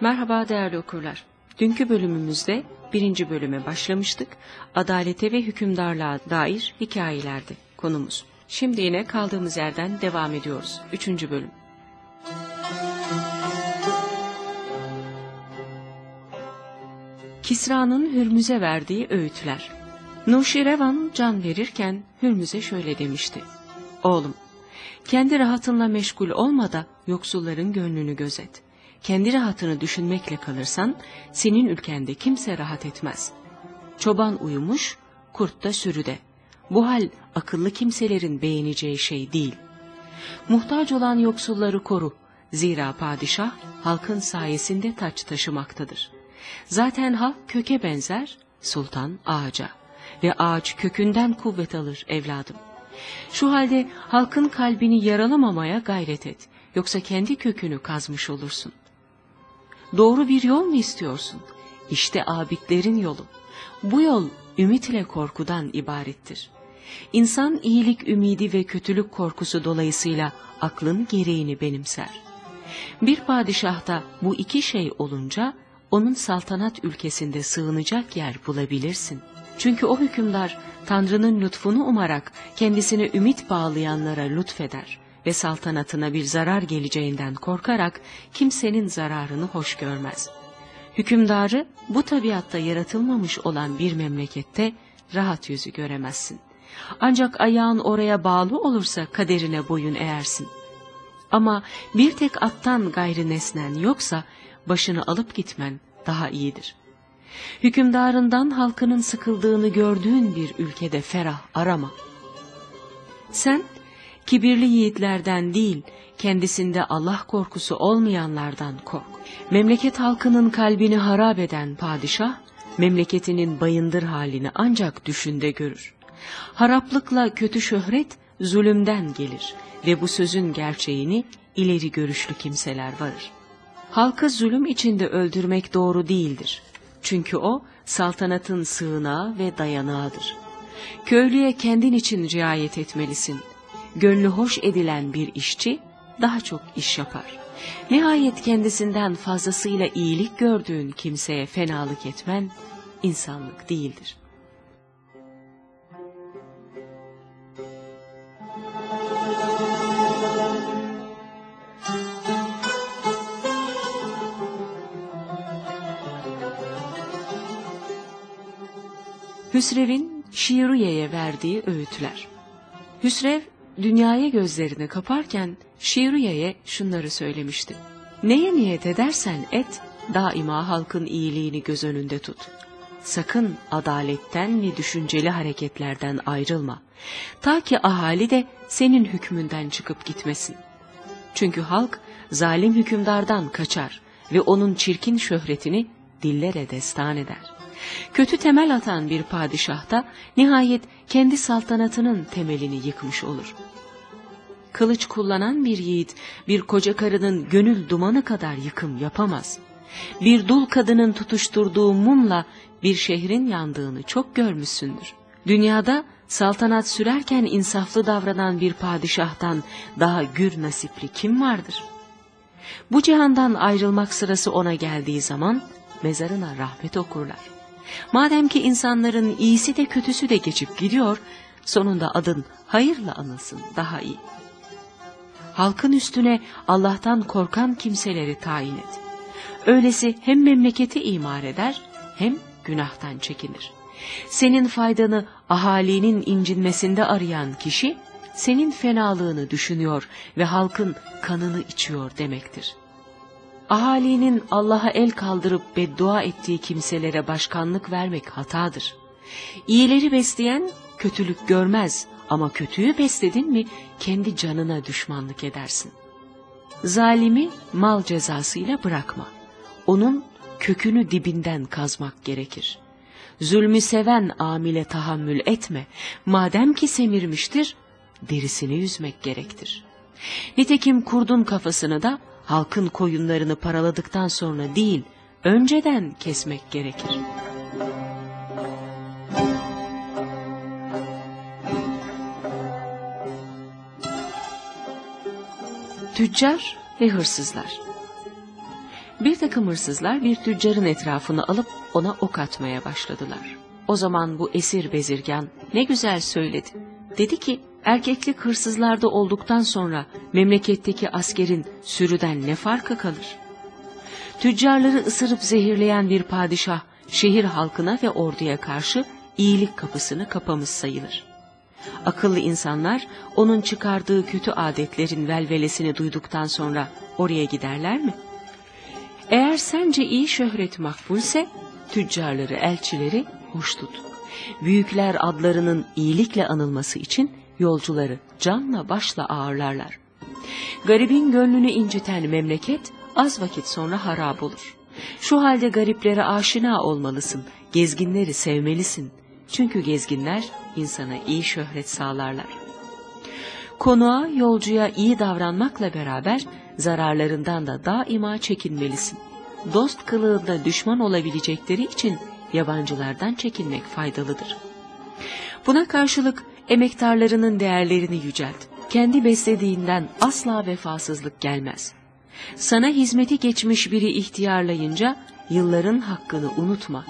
Merhaba değerli okurlar. Dünkü bölümümüzde birinci bölüme başlamıştık. Adalete ve hükümdarlığa dair hikayelerdi konumuz. Şimdi yine kaldığımız yerden devam ediyoruz. Üçüncü bölüm. Kisra'nın Hürmüz'e verdiği öğütler. Nuşirevan can verirken Hürmüz'e şöyle demişti. Oğlum, kendi rahatınla meşgul olma da yoksulların gönlünü gözet. Kendi rahatını düşünmekle kalırsan senin ülkende kimse rahat etmez. Çoban uyumuş, kurt da sürüde. Bu hal akıllı kimselerin beğeneceği şey değil. Muhtaç olan yoksulları koru. Zira padişah halkın sayesinde taç taşımaktadır. Zaten halk köke benzer, sultan ağaca ve ağaç kökünden kuvvet alır evladım. Şu halde halkın kalbini yaralamamaya gayret et. Yoksa kendi kökünü kazmış olursun. Doğru bir yol mu istiyorsun? İşte abidlerin yolu. Bu yol ümit ile korkudan ibarettir. İnsan iyilik ümidi ve kötülük korkusu dolayısıyla aklın gereğini benimser. Bir padişahta bu iki şey olunca onun saltanat ülkesinde sığınacak yer bulabilirsin. Çünkü o hükümdar Tanrı'nın lütfunu umarak kendisine ümit bağlayanlara lütfeder ve saltanatına bir zarar geleceğinden korkarak kimsenin zararını hoş görmez. Hükümdarı bu tabiatta yaratılmamış olan bir memlekette rahat yüzü göremezsin. Ancak ayağın oraya bağlı olursa kaderine boyun eğersin. Ama bir tek attan gayrı nesnen yoksa başını alıp gitmen daha iyidir. Hükümdarından halkının sıkıldığını gördüğün bir ülkede ferah arama. Sen kibirli yiğitlerden değil, kendisinde Allah korkusu olmayanlardan kork. Memleket halkının kalbini harap eden padişah, memleketinin bayındır halini ancak düşünde görür. Haraplıkla kötü şöhret zulümden gelir ve bu sözün gerçeğini ileri görüşlü kimseler varır. Halkı zulüm içinde öldürmek doğru değildir. Çünkü o saltanatın sığınağı ve dayanağıdır. Köylüye kendin için riayet etmelisin. Gönlü hoş edilen bir işçi daha çok iş yapar. Nihayet kendisinden fazlasıyla iyilik gördüğün kimseye fenalık etmen insanlık değildir. Hüsrev'in Şiiriye'ye verdiği öğütler. Hüsrev dünyaya gözlerini kaparken Şiiriye'ye şunları söylemişti. Neye niyet edersen et, daima halkın iyiliğini göz önünde tut. Sakın adaletten ve düşünceli hareketlerden ayrılma. Ta ki ahali de senin hükmünden çıkıp gitmesin. Çünkü halk zalim hükümdardan kaçar ve onun çirkin şöhretini dillere destan eder. Kötü temel atan bir padişah da nihayet kendi saltanatının temelini yıkmış olur. Kılıç kullanan bir yiğit bir koca karının gönül dumanı kadar yıkım yapamaz. Bir dul kadının tutuşturduğu mumla bir şehrin yandığını çok görmüşsündür. Dünyada saltanat sürerken insaflı davranan bir padişahtan daha gür nasipli kim vardır? Bu cihandan ayrılmak sırası ona geldiği zaman mezarına rahmet okurlar. Madem ki insanların iyisi de kötüsü de geçip gidiyor, sonunda adın hayırla anılsın daha iyi. Halkın üstüne Allah'tan korkan kimseleri tayin et. Öylesi hem memleketi imar eder hem günahtan çekinir. Senin faydanı ahalinin incinmesinde arayan kişi, senin fenalığını düşünüyor ve halkın kanını içiyor demektir ahalinin Allah'a el kaldırıp beddua ettiği kimselere başkanlık vermek hatadır. İyileri besleyen kötülük görmez ama kötüyü besledin mi kendi canına düşmanlık edersin. Zalimi mal cezasıyla bırakma. Onun kökünü dibinden kazmak gerekir. Zulmü seven amile tahammül etme. Madem ki semirmiştir, derisini yüzmek gerektir. Nitekim kurdun kafasını da halkın koyunlarını paraladıktan sonra değil, önceden kesmek gerekir. Tüccar ve hırsızlar Bir takım hırsızlar bir tüccarın etrafını alıp ona ok atmaya başladılar. O zaman bu esir bezirgan ne güzel söyledi. Dedi ki erkeklik hırsızlarda olduktan sonra memleketteki askerin sürüden ne farkı kalır? Tüccarları ısırıp zehirleyen bir padişah şehir halkına ve orduya karşı iyilik kapısını kapamış sayılır. Akıllı insanlar onun çıkardığı kötü adetlerin velvelesini duyduktan sonra oraya giderler mi? Eğer sence iyi şöhret makbulse tüccarları, elçileri hoş tut. Büyükler adlarının iyilikle anılması için yolcuları canla başla ağırlarlar. Garibin gönlünü inciten memleket az vakit sonra harap olur. Şu halde gariplere aşina olmalısın, gezginleri sevmelisin. Çünkü gezginler insana iyi şöhret sağlarlar. Konuğa, yolcuya iyi davranmakla beraber zararlarından da daima çekinmelisin. Dost kılığında düşman olabilecekleri için yabancılardan çekinmek faydalıdır. Buna karşılık emektarlarının değerlerini yücelt. Kendi beslediğinden asla vefasızlık gelmez. Sana hizmeti geçmiş biri ihtiyarlayınca yılların hakkını unutma.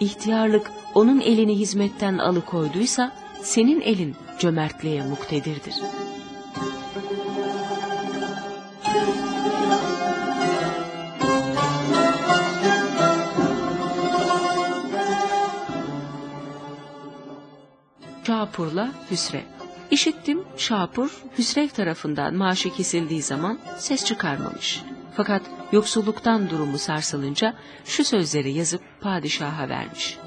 İhtiyarlık onun elini hizmetten alıkoyduysa senin elin cömertliğe muktedirdir. Şapur'la Hüsrev İşittim Şapur, Hüsrev tarafından maaşı kesildiği zaman ses çıkarmamış. Fakat yoksulluktan durumu sarsılınca şu sözleri yazıp padişaha vermiş.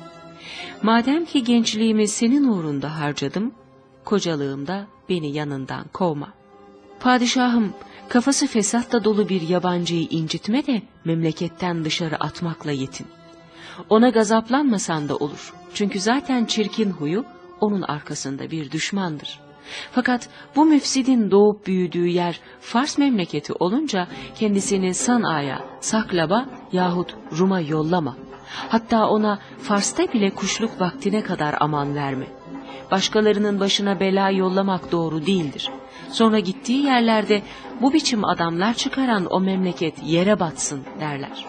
Madem ki gençliğimi senin uğrunda harcadım, kocalığımda beni yanından kovma. Padişahım, kafası fesatla dolu bir yabancıyı incitme de memleketten dışarı atmakla yetin. Ona gazaplanmasan da olur. Çünkü zaten çirkin huyu onun arkasında bir düşmandır. Fakat bu müfsidin doğup büyüdüğü yer Fars memleketi olunca kendisini Sana'ya, Saklaba yahut Rum'a yollama. Hatta ona Fars'ta bile kuşluk vaktine kadar aman verme. Başkalarının başına bela yollamak doğru değildir. Sonra gittiği yerlerde bu biçim adamlar çıkaran o memleket yere batsın derler.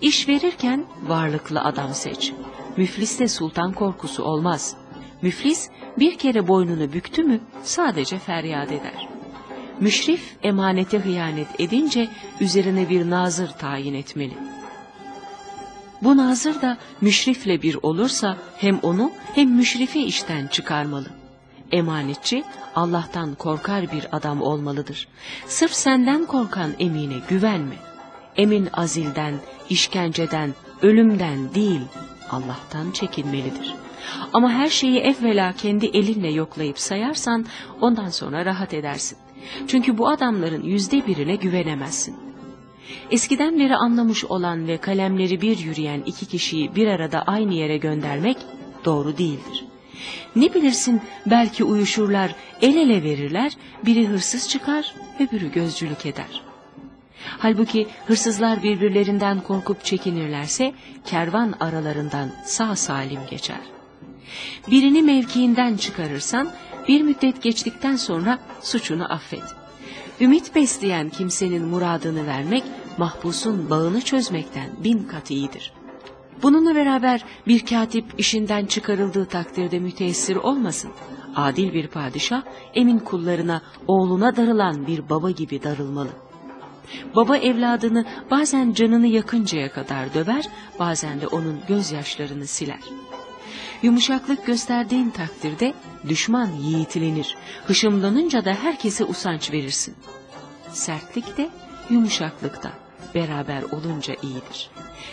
İş verirken varlıklı adam seç. Müfliste sultan korkusu olmaz. Müflis bir kere boynunu büktü mü sadece feryat eder. Müşrif emanete hıyanet edince üzerine bir nazır tayin etmeli. Bu nazır da müşrifle bir olursa hem onu hem müşrifi işten çıkarmalı. Emanetçi Allah'tan korkar bir adam olmalıdır. Sırf senden korkan emine güvenme. Emin azilden, işkenceden, ölümden değil Allah'tan çekinmelidir. Ama her şeyi evvela kendi elinle yoklayıp sayarsan ondan sonra rahat edersin. Çünkü bu adamların yüzde birine güvenemezsin. Eskiden beri anlamış olan ve kalemleri bir yürüyen iki kişiyi bir arada aynı yere göndermek doğru değildir. Ne bilirsin belki uyuşurlar, el ele verirler, biri hırsız çıkar, öbürü gözcülük eder. Halbuki hırsızlar birbirlerinden korkup çekinirlerse kervan aralarından sağ salim geçer. Birini mevkiinden çıkarırsan bir müddet geçtikten sonra suçunu affet. Ümit besleyen kimsenin muradını vermek mahpusun bağını çözmekten bin kat iyidir. Bununla beraber bir katip işinden çıkarıldığı takdirde müteessir olmasın. Adil bir padişah emin kullarına oğluna darılan bir baba gibi darılmalı. Baba evladını bazen canını yakıncaya kadar döver, bazen de onun gözyaşlarını siler. Yumuşaklık gösterdiğin takdirde düşman yiğitlenir. Hışımlanınca da herkese usanç verirsin. Sertlik de yumuşaklık da beraber olunca iyidir.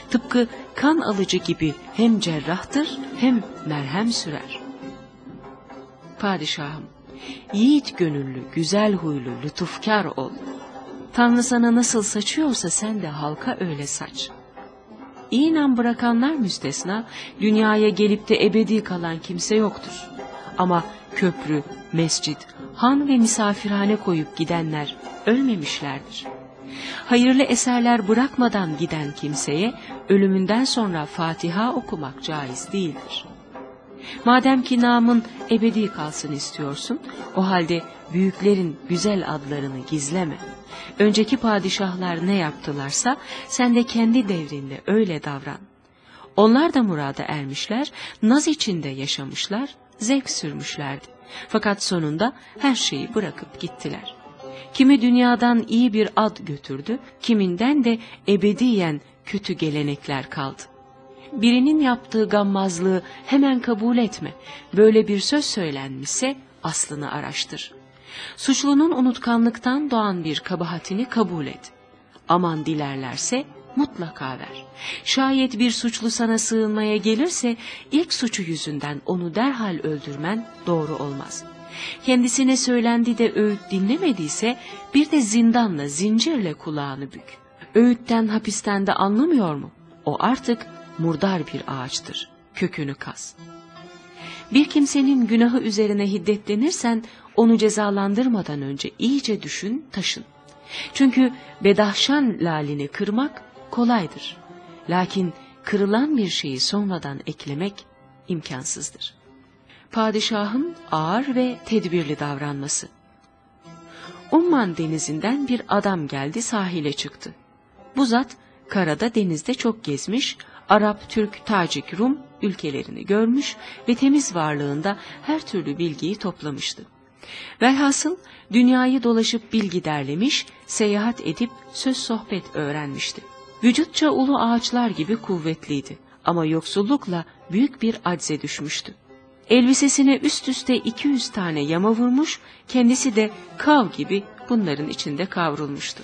Tıpkı kan alıcı gibi hem cerrahtır hem merhem sürer. Padişahım, yiğit gönüllü, güzel huylu, lütufkar ol. Tanrı sana nasıl saçıyorsa sen de halka öyle saç. Nam bırakanlar müstesna, dünyaya gelip de ebedi kalan kimse yoktur. Ama köprü, mescit, han ve misafirhane koyup gidenler ölmemişlerdir. Hayırlı eserler bırakmadan giden kimseye ölümünden sonra Fatiha okumak caiz değildir. Madem ki namın ebedi kalsın istiyorsun, o halde büyüklerin güzel adlarını gizleme. Önceki padişahlar ne yaptılarsa sen de kendi devrinde öyle davran. Onlar da murada ermişler, naz içinde yaşamışlar, zevk sürmüşlerdi. Fakat sonunda her şeyi bırakıp gittiler. Kimi dünyadan iyi bir ad götürdü, kiminden de ebediyen kötü gelenekler kaldı. Birinin yaptığı gammazlığı hemen kabul etme. Böyle bir söz söylenmişse aslını araştır. Suçlunun unutkanlıktan doğan bir kabahatini kabul et. Aman dilerlerse mutlaka ver. Şayet bir suçlu sana sığınmaya gelirse ilk suçu yüzünden onu derhal öldürmen doğru olmaz. Kendisine söylendi de öğüt dinlemediyse bir de zindanla zincirle kulağını bük. Öğütten hapisten de anlamıyor mu? O artık murdar bir ağaçtır. Kökünü kaz. Bir kimsenin günahı üzerine hiddetlenirsen onu cezalandırmadan önce iyice düşün, taşın. Çünkü bedahşan lalini kırmak kolaydır. Lakin kırılan bir şeyi sonradan eklemek imkansızdır. Padişahın ağır ve tedbirli davranması. Umman denizinden bir adam geldi sahile çıktı. Bu zat karada denizde çok gezmiş, Arap, Türk, Tacik, Rum ülkelerini görmüş ve temiz varlığında her türlü bilgiyi toplamıştı. Velhasıl dünyayı dolaşıp bilgi derlemiş, seyahat edip söz sohbet öğrenmişti. Vücutça ulu ağaçlar gibi kuvvetliydi ama yoksullukla büyük bir acze düşmüştü. Elbisesine üst üste 200 tane yama vurmuş, kendisi de kav gibi bunların içinde kavrulmuştu.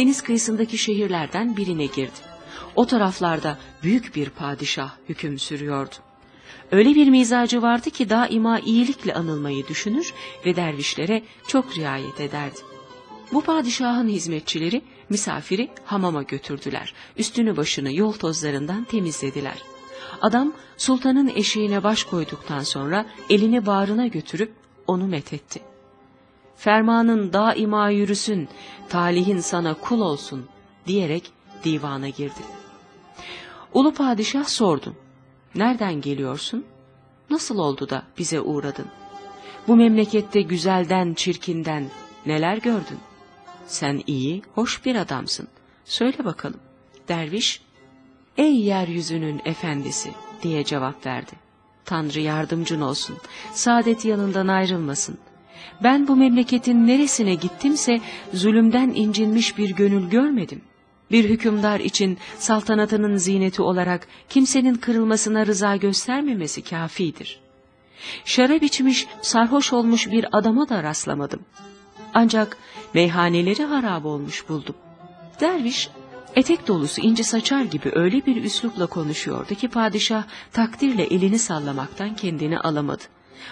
Deniz kıyısındaki şehirlerden birine girdi. O taraflarda büyük bir padişah hüküm sürüyordu. Öyle bir mizacı vardı ki daima iyilikle anılmayı düşünür ve dervişlere çok riayet ederdi. Bu padişahın hizmetçileri misafiri hamama götürdüler. Üstünü başını yol tozlarından temizlediler. Adam sultanın eşiğine baş koyduktan sonra elini bağrına götürüp onu methetti. Fermanın daima yürüsün, talihin sana kul olsun diyerek divana girdi. Ulu padişah sordu. Nereden geliyorsun? Nasıl oldu da bize uğradın? Bu memlekette güzelden, çirkinden neler gördün? Sen iyi, hoş bir adamsın. Söyle bakalım. Derviş, ey yeryüzünün efendisi diye cevap verdi. Tanrı yardımcın olsun, saadet yanından ayrılmasın. Ben bu memleketin neresine gittimse zulümden incinmiş bir gönül görmedim. Bir hükümdar için saltanatının zineti olarak kimsenin kırılmasına rıza göstermemesi kafidir. Şarap içmiş, sarhoş olmuş bir adama da rastlamadım. Ancak meyhaneleri harap olmuş buldum. Derviş, etek dolusu inci saçar gibi öyle bir üslupla konuşuyordu ki padişah takdirle elini sallamaktan kendini alamadı.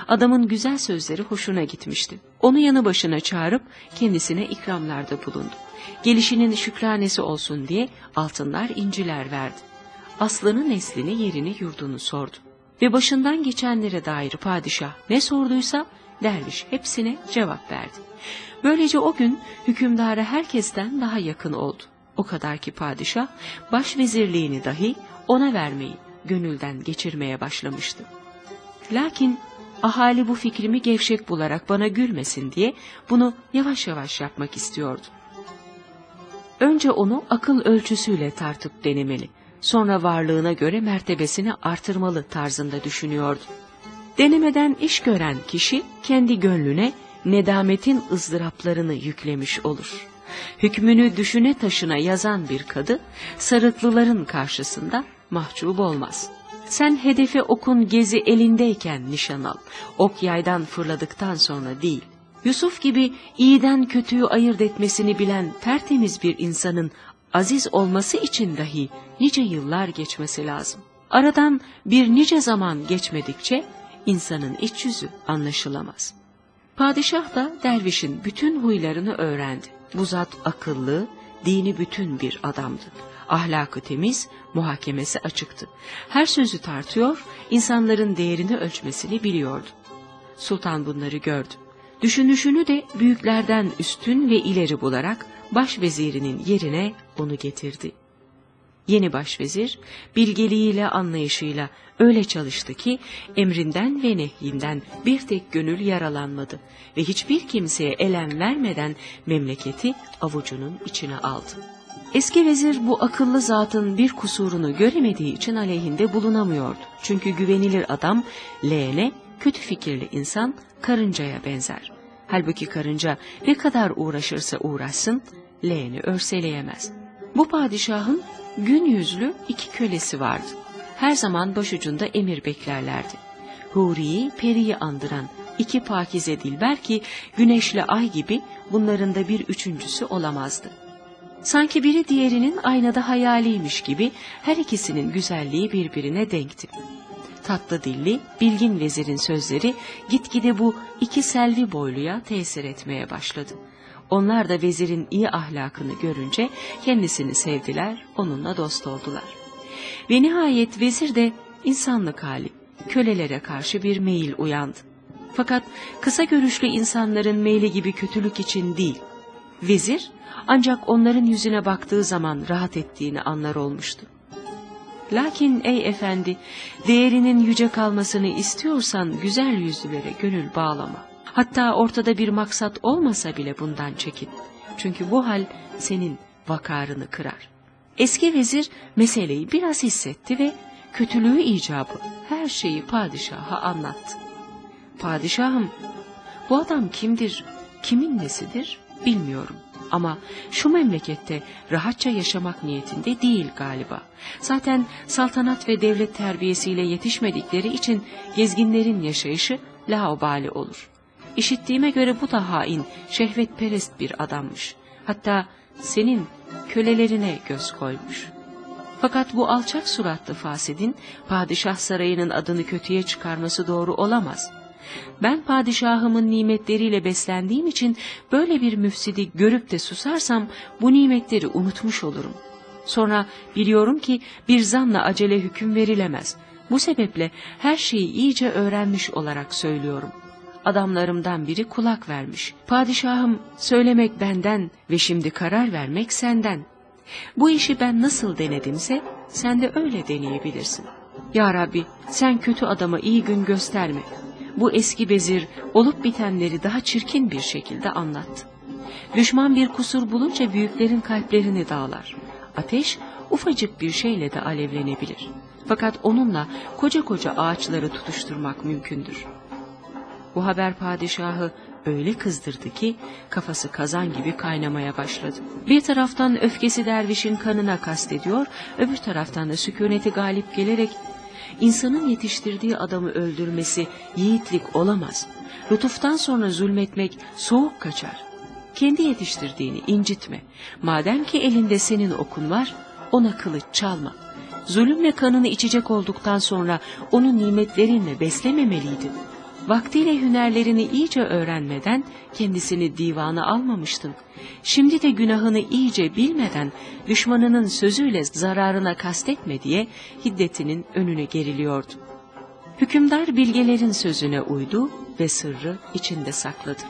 Adamın güzel sözleri hoşuna gitmişti. Onu yanı başına çağırıp kendisine ikramlarda bulundu. Gelişinin şükranesi olsun diye altınlar inciler verdi. Aslını neslini yerini yurdunu sordu. Ve başından geçenlere dair padişah ne sorduysa derviş hepsine cevap verdi. Böylece o gün hükümdara herkesten daha yakın oldu. O kadar ki padişah başvezirliğini dahi ona vermeyi gönülden geçirmeye başlamıştı. Lakin ahali bu fikrimi gevşek bularak bana gülmesin diye bunu yavaş yavaş yapmak istiyordu. Önce onu akıl ölçüsüyle tartıp denemeli, sonra varlığına göre mertebesini artırmalı tarzında düşünüyordu. Denemeden iş gören kişi kendi gönlüne nedametin ızdıraplarını yüklemiş olur. Hükmünü düşüne taşına yazan bir kadı, sarıklıların karşısında mahcup olmaz.'' Sen hedefe okun gezi elindeyken nişan al. Ok yaydan fırladıktan sonra değil. Yusuf gibi iyiden kötüyü ayırt etmesini bilen tertemiz bir insanın aziz olması için dahi nice yıllar geçmesi lazım. Aradan bir nice zaman geçmedikçe insanın iç yüzü anlaşılamaz. Padişah da dervişin bütün huylarını öğrendi. Bu zat akıllı, dini bütün bir adamdı. Ahlakı temiz, muhakemesi açıktı. Her sözü tartıyor, insanların değerini ölçmesini biliyordu. Sultan bunları gördü. Düşünüşünü de büyüklerden üstün ve ileri bularak başvezirinin yerine onu getirdi. Yeni başvezir bilgeliğiyle anlayışıyla öyle çalıştı ki emrinden ve nehyinden bir tek gönül yaralanmadı ve hiçbir kimseye elem vermeden memleketi avucunun içine aldı. Eski vezir bu akıllı zatın bir kusurunu göremediği için aleyhinde bulunamıyordu. Çünkü güvenilir adam leğene, kötü fikirli insan karıncaya benzer. Halbuki karınca ne kadar uğraşırsa uğraşsın leğeni örseleyemez. Bu padişahın gün yüzlü iki kölesi vardı. Her zaman başucunda emir beklerlerdi. Huri'yi, Peri'yi andıran iki pakize dilber ki güneşle ay gibi bunların da bir üçüncüsü olamazdı. Sanki biri diğerinin aynada hayaliymiş gibi her ikisinin güzelliği birbirine denkti. Tatlı dilli, bilgin vezirin sözleri gitgide bu iki selvi boyluya tesir etmeye başladı. Onlar da vezirin iyi ahlakını görünce kendisini sevdiler, onunla dost oldular. Ve nihayet vezir de insanlık hali, kölelere karşı bir meyil uyandı. Fakat kısa görüşlü insanların meyli gibi kötülük için değil, vezir ancak onların yüzüne baktığı zaman rahat ettiğini anlar olmuştu. Lakin ey efendi, değerinin yüce kalmasını istiyorsan güzel yüzlülere gönül bağlama. Hatta ortada bir maksat olmasa bile bundan çekin. Çünkü bu hal senin vakarını kırar. Eski vezir meseleyi biraz hissetti ve kötülüğü icabı her şeyi padişaha anlattı. Padişahım, bu adam kimdir, kimin nesidir bilmiyorum. Ama şu memlekette rahatça yaşamak niyetinde değil galiba. Zaten saltanat ve devlet terbiyesiyle yetişmedikleri için gezginlerin yaşayışı laubali olur. İşittiğime göre bu da hain, şehvetperest bir adammış. Hatta senin kölelerine göz koymuş. Fakat bu alçak suratlı fasidin padişah sarayının adını kötüye çıkarması doğru olamaz. Ben padişahımın nimetleriyle beslendiğim için böyle bir müfsidi görüp de susarsam bu nimetleri unutmuş olurum. Sonra biliyorum ki bir zanla acele hüküm verilemez. Bu sebeple her şeyi iyice öğrenmiş olarak söylüyorum. Adamlarımdan biri kulak vermiş. Padişahım söylemek benden ve şimdi karar vermek senden. Bu işi ben nasıl denedimse sen de öyle deneyebilirsin. Ya Rabbi sen kötü adama iyi gün gösterme bu eski bezir olup bitenleri daha çirkin bir şekilde anlattı. Düşman bir kusur bulunca büyüklerin kalplerini dağlar. Ateş ufacık bir şeyle de alevlenebilir. Fakat onunla koca koca ağaçları tutuşturmak mümkündür. Bu haber padişahı öyle kızdırdı ki kafası kazan gibi kaynamaya başladı. Bir taraftan öfkesi dervişin kanına kastediyor, öbür taraftan da sükuneti galip gelerek İnsanın yetiştirdiği adamı öldürmesi yiğitlik olamaz. Lütuftan sonra zulmetmek soğuk kaçar. Kendi yetiştirdiğini incitme. Madem ki elinde senin okun var, ona kılıç çalma. Zulümle kanını içecek olduktan sonra onu nimetlerinle beslememeliydin. Vaktiyle hünerlerini iyice öğrenmeden kendisini divana almamıştın. Şimdi de günahını iyice bilmeden düşmanının sözüyle zararına kastetme diye hiddetinin önüne geriliyordu. Hükümdar bilgelerin sözüne uydu ve sırrı içinde sakladı.